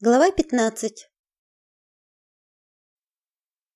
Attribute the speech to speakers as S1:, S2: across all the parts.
S1: Глава 15.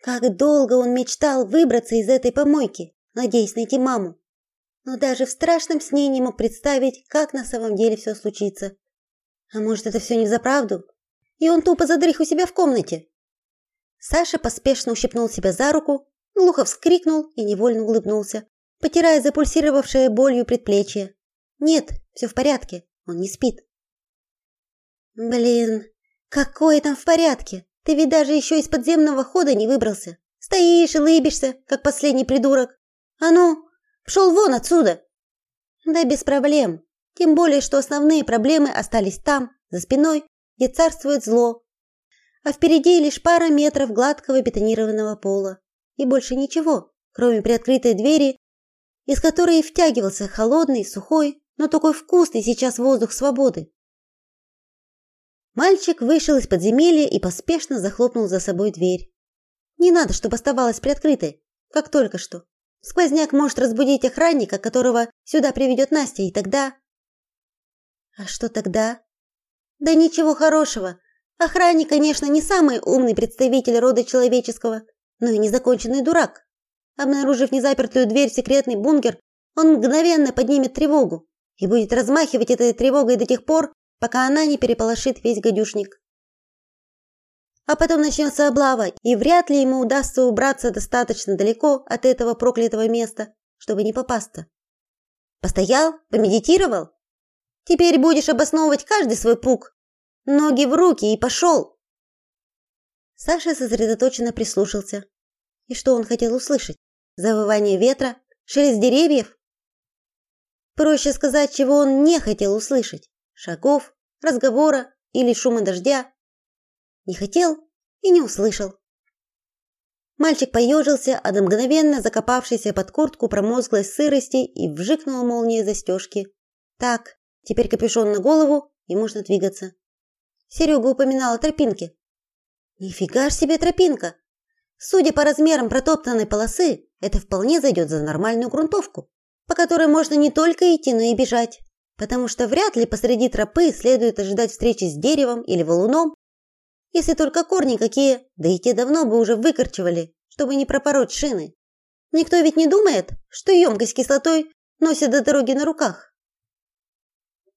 S1: Как долго он мечтал выбраться из этой помойки, надеясь найти маму. Но даже в страшном сне не мог представить, как на самом деле все случится. А может, это все не за правду? И он тупо задрых у себя в комнате. Саша поспешно ущипнул себя за руку, глухо вскрикнул и невольно улыбнулся, потирая запульсировавшее болью предплечье. Нет, все в порядке, он не спит. Блин, какое там в порядке? Ты ведь даже еще из подземного хода не выбрался. Стоишь и лыбишься, как последний придурок. А ну, пшел вон отсюда. Да без проблем. Тем более, что основные проблемы остались там, за спиной, где царствует зло. А впереди лишь пара метров гладкого бетонированного пола. И больше ничего, кроме приоткрытой двери, из которой втягивался холодный, сухой, но такой вкусный сейчас воздух свободы. Мальчик вышел из подземелья и поспешно захлопнул за собой дверь. Не надо, чтобы оставалась приоткрытой, как только что. Сквозняк может разбудить охранника, которого сюда приведет Настя, и тогда А что тогда? Да ничего хорошего. Охранник, конечно, не самый умный представитель рода человеческого, но и незаконченный дурак. Обнаружив незапертую дверь в секретный бункер, он мгновенно поднимет тревогу и будет размахивать этой тревогой до тех пор, пока она не переполошит весь гадюшник. А потом начнется облава, и вряд ли ему удастся убраться достаточно далеко от этого проклятого места, чтобы не попасться. Постоял, помедитировал. Теперь будешь обосновывать каждый свой пук. Ноги в руки и пошел. Саша сосредоточенно прислушался. И что он хотел услышать? Завывание ветра, шелест деревьев? Проще сказать, чего он не хотел услышать шагов, разговора или шума дождя. Не хотел и не услышал. Мальчик поежился от мгновенно закопавшейся под куртку промозглой сырости и вжикнул молнией застежки. Так, теперь капюшон на голову и можно двигаться. Серега упоминал о тропинке. Нифига ж себе тропинка. Судя по размерам протоптанной полосы, это вполне зайдет за нормальную грунтовку, по которой можно не только идти, но и бежать потому что вряд ли посреди тропы следует ожидать встречи с деревом или валуном, если только корни какие, да и те давно бы уже выкорчевали, чтобы не пропороть шины. Никто ведь не думает, что емкость кислотой носят до дороги на руках.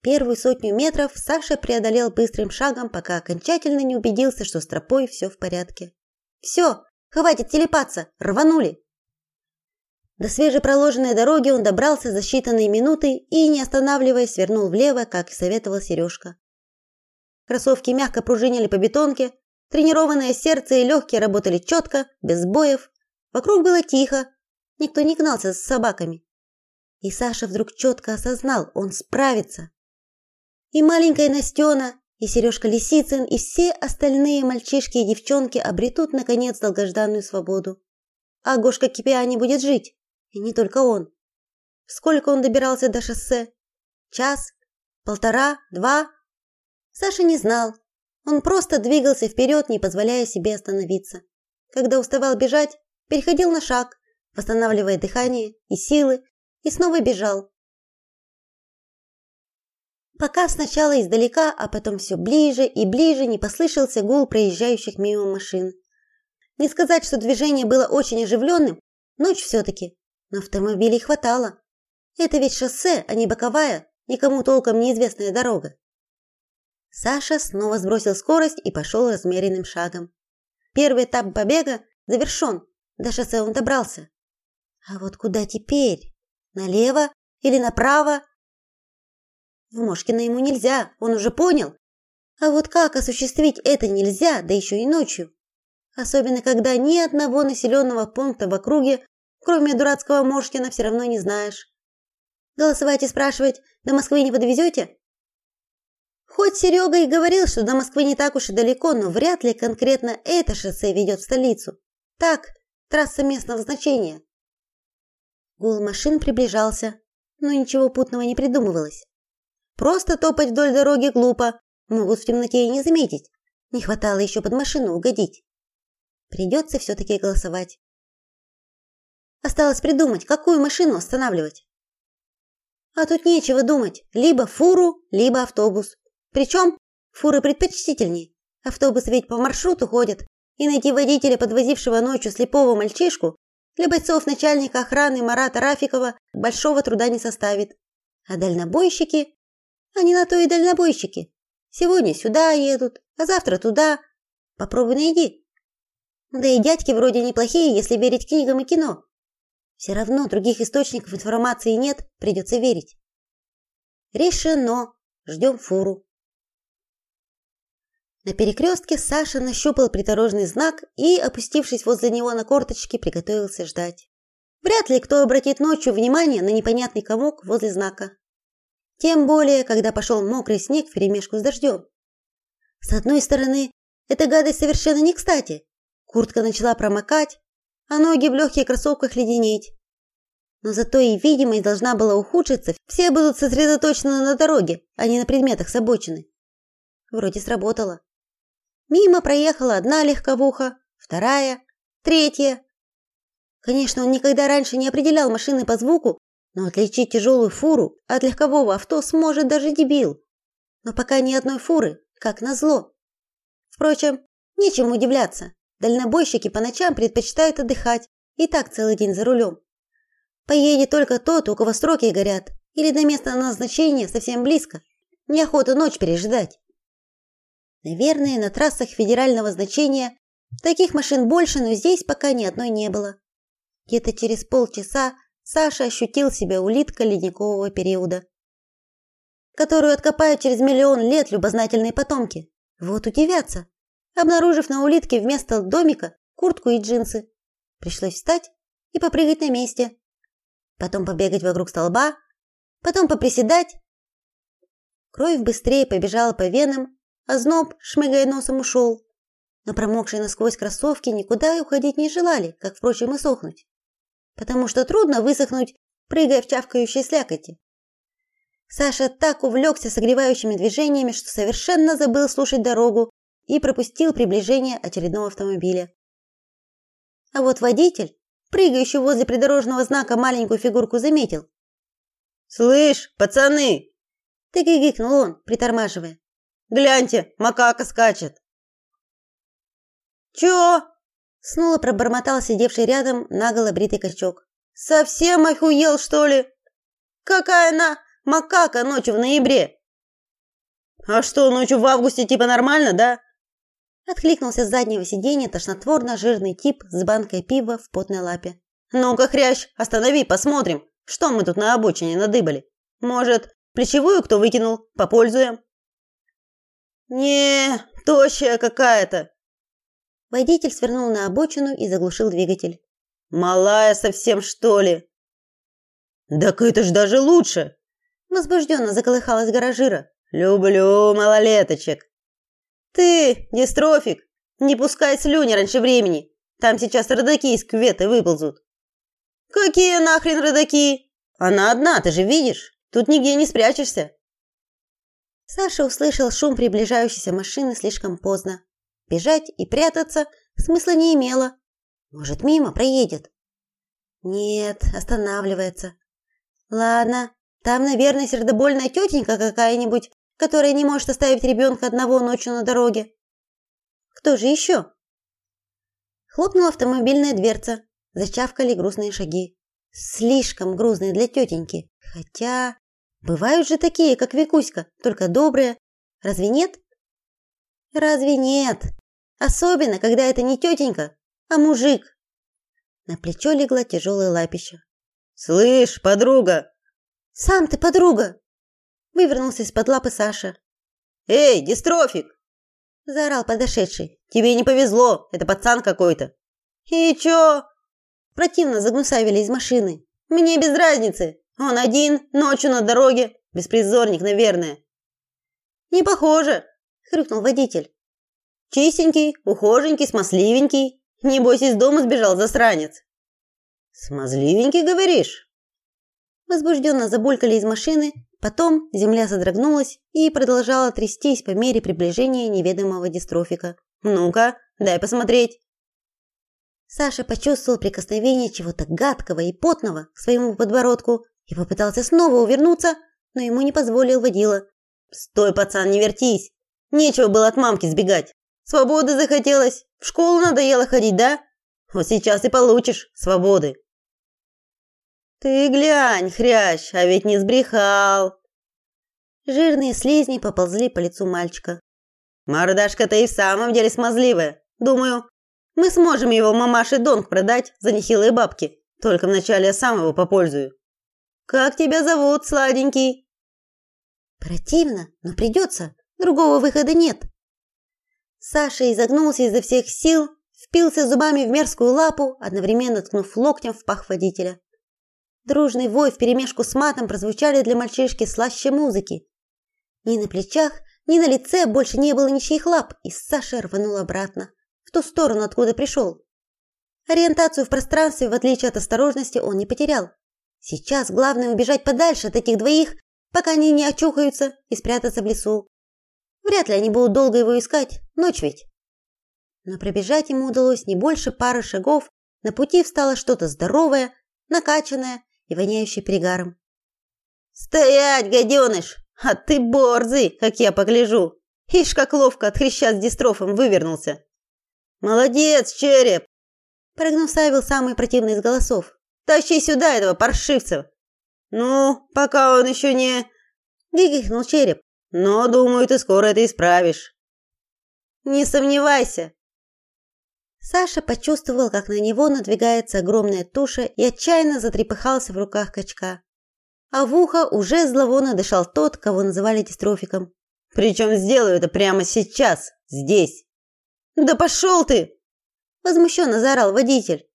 S1: Первую сотню метров Саша преодолел быстрым шагом, пока окончательно не убедился, что с тропой все в порядке. Все, хватит телепаться, рванули. До свежепроложенной дороги он добрался за считанные минуты и, не останавливаясь, свернул влево, как и советовал Сережка. Кроссовки мягко пружинили по бетонке, тренированное сердце и легкие работали четко, без сбоев. Вокруг было тихо, никто не гнался с собаками. И Саша вдруг четко осознал, он справится. И маленькая Настена, и Сережка Лисицын, и все остальные мальчишки и девчонки обретут, наконец, долгожданную свободу. А Гошка Кипиани будет жить. И не только он. Сколько он добирался до шоссе? Час? Полтора? Два? Саша не знал. Он просто двигался вперед, не позволяя себе остановиться. Когда уставал бежать, переходил на шаг, восстанавливая дыхание и силы, и снова бежал. Пока сначала издалека, а потом все ближе и ближе не послышался гул проезжающих мимо машин. Не сказать, что движение было очень оживленным, ночь все-таки, но автомобилей хватало. Это ведь шоссе, а не боковая, никому толком неизвестная дорога. Саша снова сбросил скорость и пошел размеренным шагом. Первый этап побега завершен, до шоссе он добрался. А вот куда теперь? Налево или направо? В Мошкино ему нельзя, он уже понял. А вот как осуществить это нельзя, да еще и ночью? Особенно когда ни одного населенного пункта в округе Кроме дурацкого Мошкина все равно не знаешь. Голосовать и спрашивать, до Москвы не подвезете? Хоть Серега и говорил, что до Москвы не так уж и далеко, но вряд ли конкретно это шоссе ведет в столицу. Так, трасса местного значения. Гул машин приближался, но ничего путного не придумывалось. Просто топать вдоль дороги глупо, могут в темноте и не заметить. Не хватало еще под машину угодить. Придется все-таки голосовать. Осталось придумать, какую машину останавливать. А тут нечего думать. Либо фуру, либо автобус. Причем фуры предпочтительнее. Автобусы ведь по маршруту ходят, и найти водителя, подвозившего ночью слепого мальчишку, для бойцов начальника охраны Марата Рафикова большого труда не составит. А дальнобойщики? Они на то и дальнобойщики. Сегодня сюда едут, а завтра туда. Попробуй найди. Да и дядьки вроде неплохие, если верить книгам и кино. Все равно других источников информации нет, придется верить. Решено. Ждем фуру. На перекрестке Саша нащупал придорожный знак и, опустившись возле него на корточки, приготовился ждать. Вряд ли кто обратит ночью внимание на непонятный комок возле знака. Тем более, когда пошел мокрый снег вперемешку с дождем. С одной стороны, эта гадость совершенно не кстати. Куртка начала промокать, а ноги в легких кроссовках леденеть. Но зато и видимость должна была ухудшиться. Все будут сосредоточены на дороге, а не на предметах с обочины. Вроде сработало. Мимо проехала одна легковуха, вторая, третья. Конечно, он никогда раньше не определял машины по звуку, но отличить тяжелую фуру от легкового авто сможет даже дебил. Но пока ни одной фуры, как назло. Впрочем, нечем удивляться. Дальнобойщики по ночам предпочитают отдыхать, и так целый день за рулем. Поедет только тот, у кого сроки горят, или до места назначения совсем близко. Неохота ночь переждать. Наверное, на трассах федерального значения таких машин больше, но здесь пока ни одной не было. Где-то через полчаса Саша ощутил себя улиткой ледникового периода, которую откопают через миллион лет любознательные потомки. Вот удивятся, обнаружив на улитке вместо домика куртку и джинсы. Пришлось встать и попрыгать на месте. Потом побегать вокруг столба, потом поприседать. Кровь быстрее побежала по венам, а зноб, шмыгая носом, ушел. Но промокшие насквозь кроссовки никуда уходить не желали, как, впрочем, и сохнуть. Потому что трудно высохнуть, прыгая в чавкающей слякоти. Саша так увлекся согревающими движениями, что совершенно забыл слушать дорогу и пропустил приближение очередного автомобиля. А вот водитель, прыгающий возле придорожного знака маленькую фигурку, заметил. «Слышь, пацаны!» – так и гикнул он, притормаживая. Гляньте, макака скачет. Чё? Снова пробормотал сидевший рядом наголо бритый качок. Совсем охуел, что ли? Какая она макака ночью в ноябре? А что, ночью в августе типа нормально, да? Откликнулся с заднего сиденья тошнотворно-жирный тип с банкой пива в потной лапе. Ну-ка, хрящ, останови, посмотрим, что мы тут на обочине надыбали. Может, плечевую кто выкинул, попользуем? Не, тощая какая-то. Водитель свернул на обочину и заглушил двигатель. Малая совсем, что ли? Так это ж даже лучше. Возбужденно заколыхалась гаражира. Люблю малолеточек. Ты, дистрофик, не пускай слюни раньше времени. Там сейчас родаки из кюветы выползут. Какие нахрен родаки? Она одна, ты же видишь. Тут нигде не спрячешься. Саша услышал шум приближающейся машины слишком поздно. Бежать и прятаться смысла не имело. Может, мимо проедет. Нет, останавливается. Ладно, там, наверное, сердобольная тетенька какая-нибудь, которая не может оставить ребенка одного ночью на дороге. Кто же еще? Хлопнула автомобильная дверца. Зачавкали грустные шаги. Слишком грузные для тетеньки. Хотя... Бывают же такие, как Викуська, только добрые. Разве нет? Разве нет? Особенно, когда это не тетенька, а мужик. На плечо легла тяжелая лапища. Слышь, подруга. Сам ты подруга. Вывернулся из-под лапы Саша. Эй, дистрофик! заорал подошедший. Тебе не повезло, это пацан какой-то. И чё? Противно загнусавили из машины. Мне без разницы. Он один, ночью на дороге, беспризорник, наверное. Не похоже, хрюкнул водитель. Чистенький, ухоженький, смазливенький. Небось, из дома сбежал засранец. Смазливенький, говоришь? Возбужденно забулькали из машины, потом земля содрогнулась и продолжала трястись по мере приближения неведомого дистрофика. Ну-ка, дай посмотреть. Саша почувствовал прикосновение чего-то гадкого и потного к своему подбородку и попытался снова увернуться, но ему не позволил водила. «Стой, пацан, не вертись! Нечего было от мамки сбегать! Свободы захотелось. В школу надоело ходить, да? Вот сейчас и получишь свободы. Ты глянь, хрящ, а ведь не сбрехал. Жирные слизни поползли по лицу мальчика. Мордашка-то и в самом деле смазливая. Думаю, мы сможем его мамаше Донг продать за нехилые бабки. Только вначале я сам его попользую. Как тебя зовут, сладенький? Противно, но придется. Другого выхода нет. Саша изогнулся изо всех сил, впился зубами в мерзкую лапу, одновременно ткнув локтем в пах водителя. Дружный вой вперемешку с матом прозвучали для мальчишки слаще музыки. Ни на плечах, ни на лице больше не было ничьих лап, и Саша рванул обратно, в ту сторону, откуда пришел. Ориентацию в пространстве, в отличие от осторожности, он не потерял. Сейчас главное убежать подальше от этих двоих, пока они не очухаются и спрятаться в лесу. Вряд ли они будут долго его искать, ночь ведь. Но пробежать ему удалось не больше пары шагов, на пути встало что-то здоровое, накачанное и воняющее перегаром. «Стоять, гаденыш! А ты борзый, как я погляжу! Ишь, как ловко от хряща с дистрофом вывернулся!» «Молодец, череп!» Прогнусавил самый противный из голосов. «Тащи сюда этого паршивца!» «Ну, пока он еще не...» Гигихнул череп. Но, думаю, ты скоро это исправишь. Не сомневайся. Саша почувствовал, как на него надвигается огромная туша и отчаянно затрепыхался в руках качка. А в ухо уже зловонно дышал тот, кого называли дистрофиком. Причем сделаю это прямо сейчас, здесь. Да пошел ты! возмущенно заорал водитель.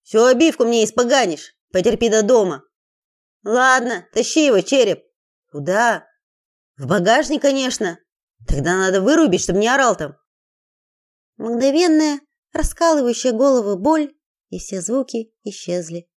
S1: Всю обивку мне испоганишь. Потерпи до дома. Ладно, тащи его, череп. Куда? В багажник, конечно. Тогда надо вырубить, чтобы не орал там. Мгновенная, раскалывающая голову боль, и все звуки исчезли.